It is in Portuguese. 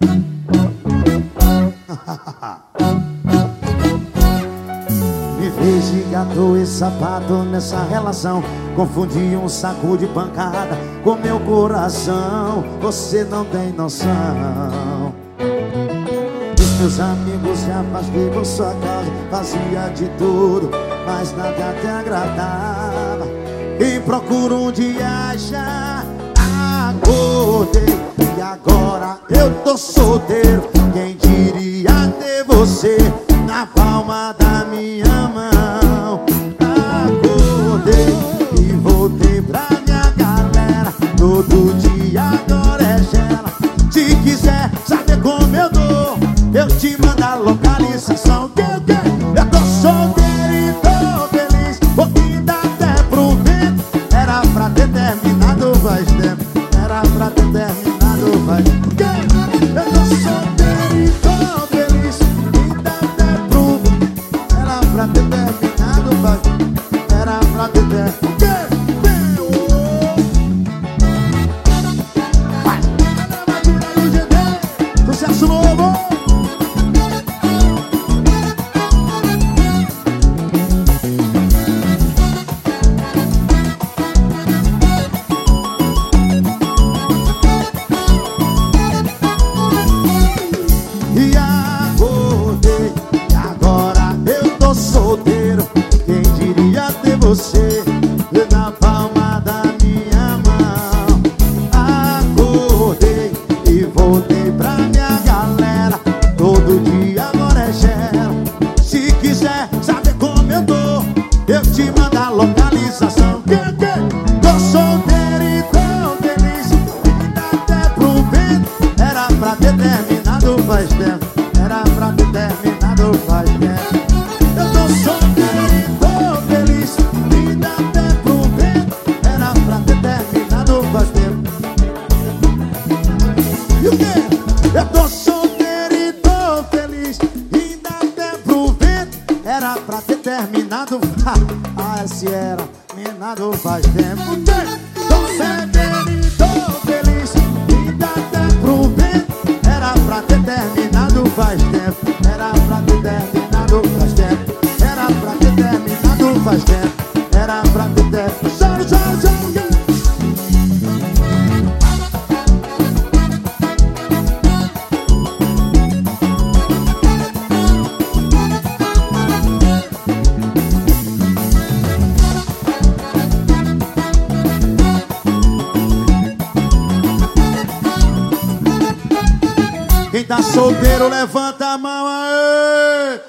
Me fez de gato e sapato nessa relação. Confundi um saco de pancada com meu coração. Você não tem noção. Os meus amigos se por sua causa Fazia de tudo, mas nada te agradava. E procuro dia já Acordei agora. Eu tô solteiro Quem diria ter você na palma da minha mão? Acordei e voltei pra minha galera. Todo dia agora é gela. Se quiser saber como eu dou Eu te mando a localização Que que? Eu tô solteiro e tô feliz Porque dá até pro vento. Era pra ter terminado faz tempo. Era pra ter terminado Eu tô solteiro E acordei E agora eu tô solteiro. Quem diria ter você terminado Ah, se era Terminado faz tempo O quê? Quem tá solteiro, levanta a mão aí.